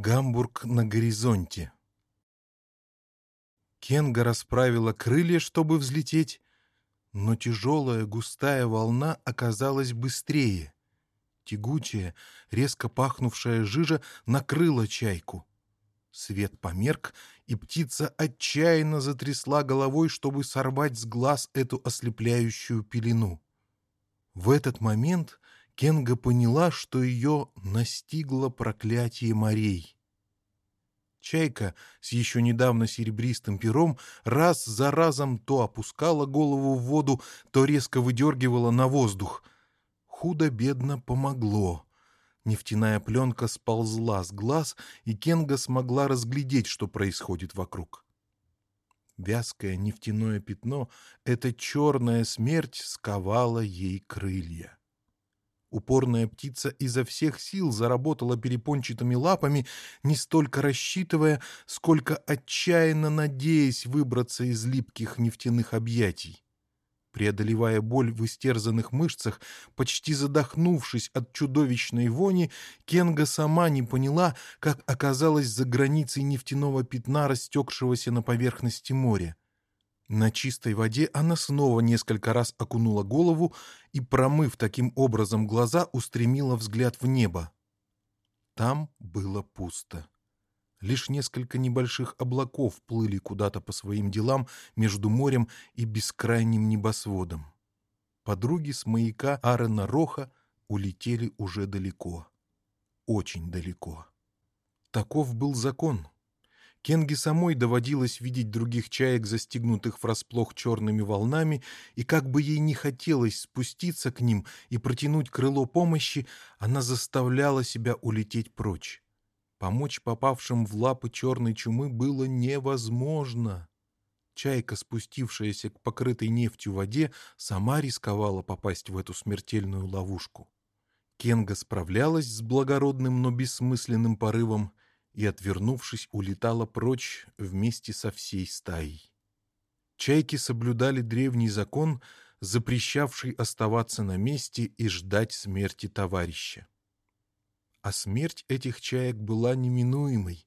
Гамбург на горизонте. Кенга расправила крылья, чтобы взлететь, но тяжелая густая волна оказалась быстрее. Тягучая, резко пахнувшая жижа накрыла чайку. Свет померк, и птица отчаянно затрясла головой, чтобы сорвать с глаз эту ослепляющую пелену. В этот момент Кенга поняла, что ее настигло проклятие морей. Чайка с еще недавно серебристым пером раз за разом то опускала голову в воду, то резко выдергивала на воздух. Худо-бедно помогло. Нефтяная пленка сползла с глаз, и Кенга смогла разглядеть, что происходит вокруг. Вязкое нефтяное пятно, эта черная смерть сковала ей крылья. Упорная птица изо всех сил заработала перепончатыми лапами, не столько рассчитывая, сколько отчаянно надеясь выбраться из липких нефтяных объятий. Преодолевая боль в истерзанных мышцах, почти задохнувшись от чудовищной вони, Кенга сама не поняла, как оказалась за границей нефтяного пятна, растекшегося на поверхности моря. На чистой воде она снова несколько раз окунула голову и, промыв таким образом глаза, устремила взгляд в небо. Там было пусто. Лишь несколько небольших облаков плыли куда-то по своим делам между морем и бескрайним небосводом. Подруги с маяка Арена Роха улетели уже далеко. Очень далеко. Таков был закон — Кенге самой доводилось видеть других чаек, застигнутых врасплох черными волнами, и как бы ей не хотелось спуститься к ним и протянуть крыло помощи, она заставляла себя улететь прочь. Помочь попавшим в лапы черной чумы было невозможно. Чайка, спустившаяся к покрытой нефтью воде, сама рисковала попасть в эту смертельную ловушку. Кенга справлялась с благородным, но бессмысленным порывом и, отвернувшись, улетала прочь вместе со всей стаей. Чайки соблюдали древний закон, запрещавший оставаться на месте и ждать смерти товарища. А смерть этих чаек была неминуемой.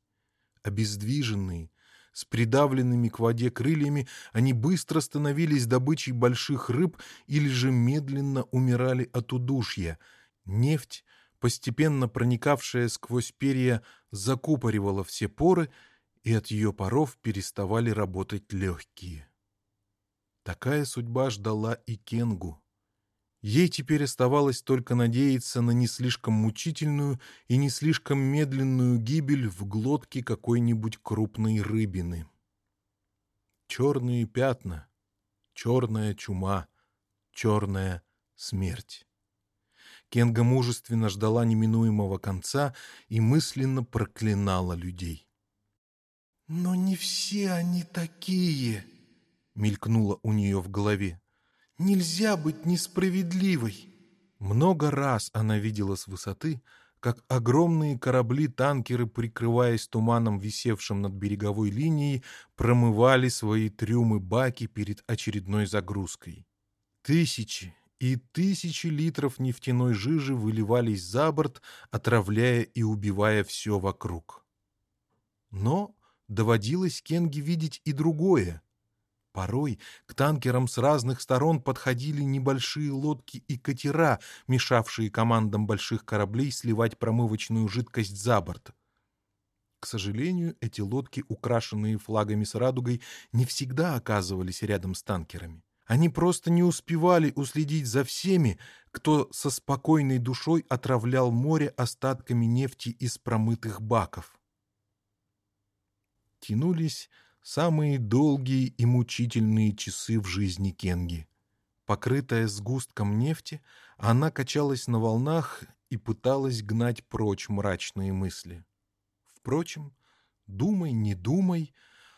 Обездвиженные, с придавленными к воде крыльями, они быстро становились добычей больших рыб или же медленно умирали от удушья. Нефть постепенно проникавшая сквозь перья, закупоривала все поры, и от ее паров переставали работать легкие. Такая судьба ждала и Кенгу. Ей теперь оставалось только надеяться на не слишком мучительную и не слишком медленную гибель в глотке какой-нибудь крупной рыбины. Черные пятна, черная чума, черная смерть. Кенга мужественно ждала неминуемого конца и мысленно проклинала людей. «Но не все они такие!» — мелькнуло у нее в голове. «Нельзя быть несправедливой!» Много раз она видела с высоты, как огромные корабли-танкеры, прикрываясь туманом, висевшим над береговой линией, промывали свои трюмы-баки перед очередной загрузкой. Тысячи, и тысячи литров нефтяной жижи выливались за борт, отравляя и убивая все вокруг. Но доводилось Кенге видеть и другое. Порой к танкерам с разных сторон подходили небольшие лодки и катера, мешавшие командам больших кораблей сливать промывочную жидкость за борт. К сожалению, эти лодки, украшенные флагами с радугой, не всегда оказывались рядом с танкерами. Они просто не успевали уследить за всеми, кто со спокойной душой отравлял море остатками нефти из промытых баков. Тянулись самые долгие и мучительные часы в жизни Кенги. Покрытая сгустком нефти, она качалась на волнах и пыталась гнать прочь мрачные мысли. Впрочем, думай, не думай,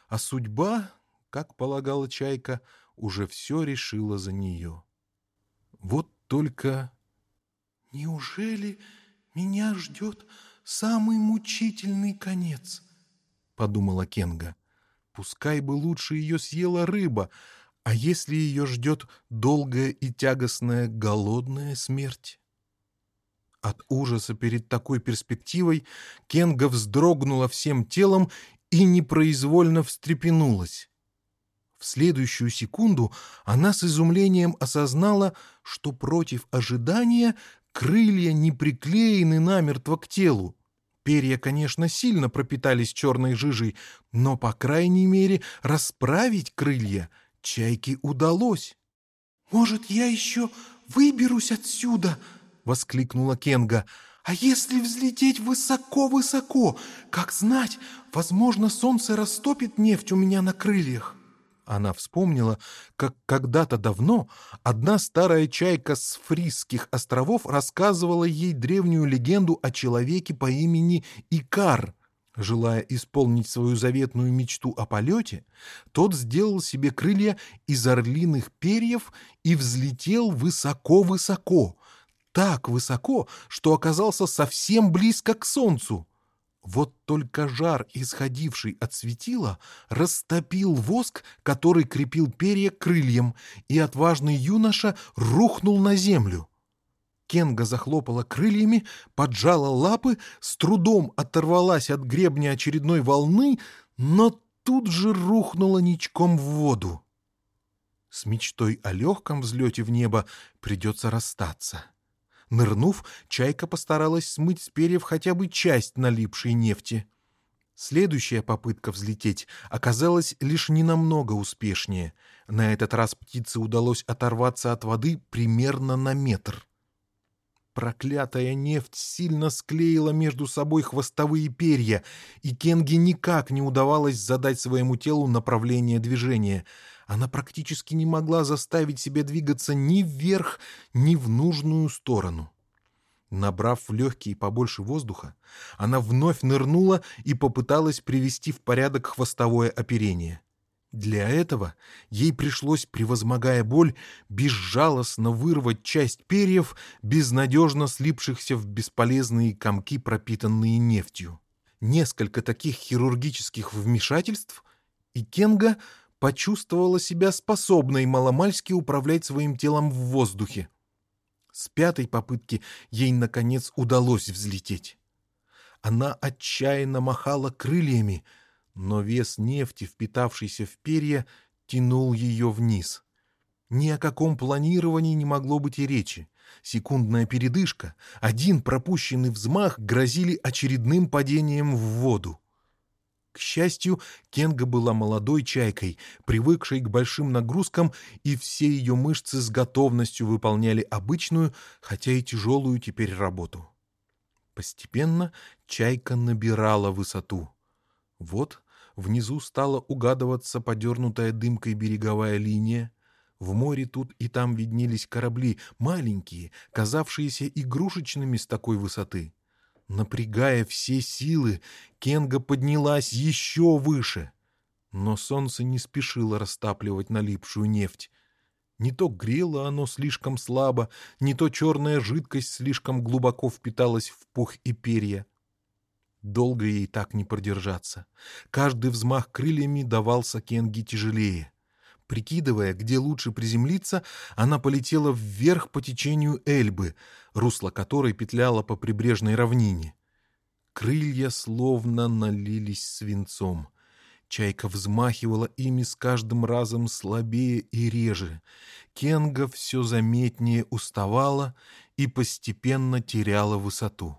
а судьба, как полагала Чайка, — уже все решила за нее. Вот только... «Неужели меня ждет самый мучительный конец?» — подумала Кенга. «Пускай бы лучше ее съела рыба, а если ее ждет долгая и тягостная голодная смерть?» От ужаса перед такой перспективой Кенга вздрогнула всем телом и непроизвольно встрепенулась. В следующую секунду она с изумлением осознала, что против ожидания крылья не приклеены намертво к телу. Перья, конечно, сильно пропитались черной жижей, но, по крайней мере, расправить крылья чайке удалось. «Может, я еще выберусь отсюда?» — воскликнула Кенга. «А если взлететь высоко-высоко? Как знать, возможно, солнце растопит нефть у меня на крыльях». Она вспомнила, как когда-то давно одна старая чайка с Фрисских островов рассказывала ей древнюю легенду о человеке по имени Икар. Желая исполнить свою заветную мечту о полете, тот сделал себе крылья из орлиных перьев и взлетел высоко-высоко, так высоко, что оказался совсем близко к солнцу. Вот только жар, исходивший от светила, растопил воск, который крепил перья крыльям, и отважный юноша рухнул на землю. Кенга захлопала крыльями, поджала лапы, с трудом оторвалась от гребня очередной волны, но тут же рухнула ничком в воду. С мечтой о легком взлете в небо придется расстаться. Нырнув, чайка постаралась смыть с перьев хотя бы часть налипшей нефти. Следующая попытка взлететь оказалась лишь ненамного успешнее. На этот раз птице удалось оторваться от воды примерно на метр. Проклятая нефть сильно склеила между собой хвостовые перья, и Кенге никак не удавалось задать своему телу направление движения — она практически не могла заставить себя двигаться ни вверх, ни в нужную сторону. Набрав в легкие побольше воздуха, она вновь нырнула и попыталась привести в порядок хвостовое оперение. Для этого ей пришлось, превозмогая боль, безжалостно вырвать часть перьев, безнадежно слипшихся в бесполезные комки, пропитанные нефтью. Несколько таких хирургических вмешательств, и Кенга — почувствовала себя способной маломальски управлять своим телом в воздухе. С пятой попытки ей, наконец, удалось взлететь. Она отчаянно махала крыльями, но вес нефти, впитавшийся в перья, тянул ее вниз. Ни о каком планировании не могло быть и речи. Секундная передышка, один пропущенный взмах грозили очередным падением в воду. К счастью, Кенга была молодой чайкой, привыкшей к большим нагрузкам, и все ее мышцы с готовностью выполняли обычную, хотя и тяжелую теперь работу. Постепенно чайка набирала высоту. Вот внизу стала угадываться подернутая дымкой береговая линия. В море тут и там виднелись корабли, маленькие, казавшиеся игрушечными с такой высоты. Напрягая все силы, Кенга поднялась еще выше. Но солнце не спешило растапливать налипшую нефть. Не то грело оно слишком слабо, не то черная жидкость слишком глубоко впиталась в пух и перья. Долго ей так не продержаться. Каждый взмах крыльями давался Кенге тяжелее. Прикидывая, где лучше приземлиться, она полетела вверх по течению Эльбы, русло которой петляло по прибрежной равнине. Крылья словно налились свинцом. Чайка взмахивала ими с каждым разом слабее и реже. Кенга все заметнее уставала и постепенно теряла высоту.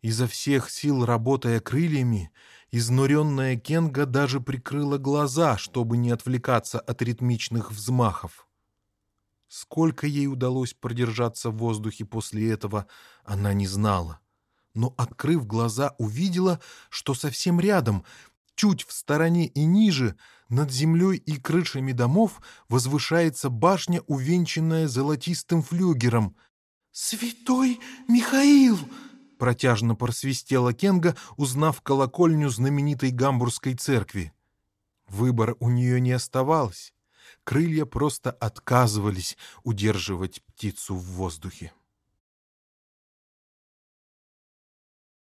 Изо всех сил работая крыльями, Изнуренная Кенга даже прикрыла глаза, чтобы не отвлекаться от ритмичных взмахов. Сколько ей удалось продержаться в воздухе после этого, она не знала. Но, открыв глаза, увидела, что совсем рядом, чуть в стороне и ниже, над землей и крышами домов возвышается башня, увенчанная золотистым флюгером. «Святой Михаил!» Протяжно просвистела Кенга, узнав колокольню знаменитой гамбургской церкви. Выбора у нее не оставалось. Крылья просто отказывались удерживать птицу в воздухе.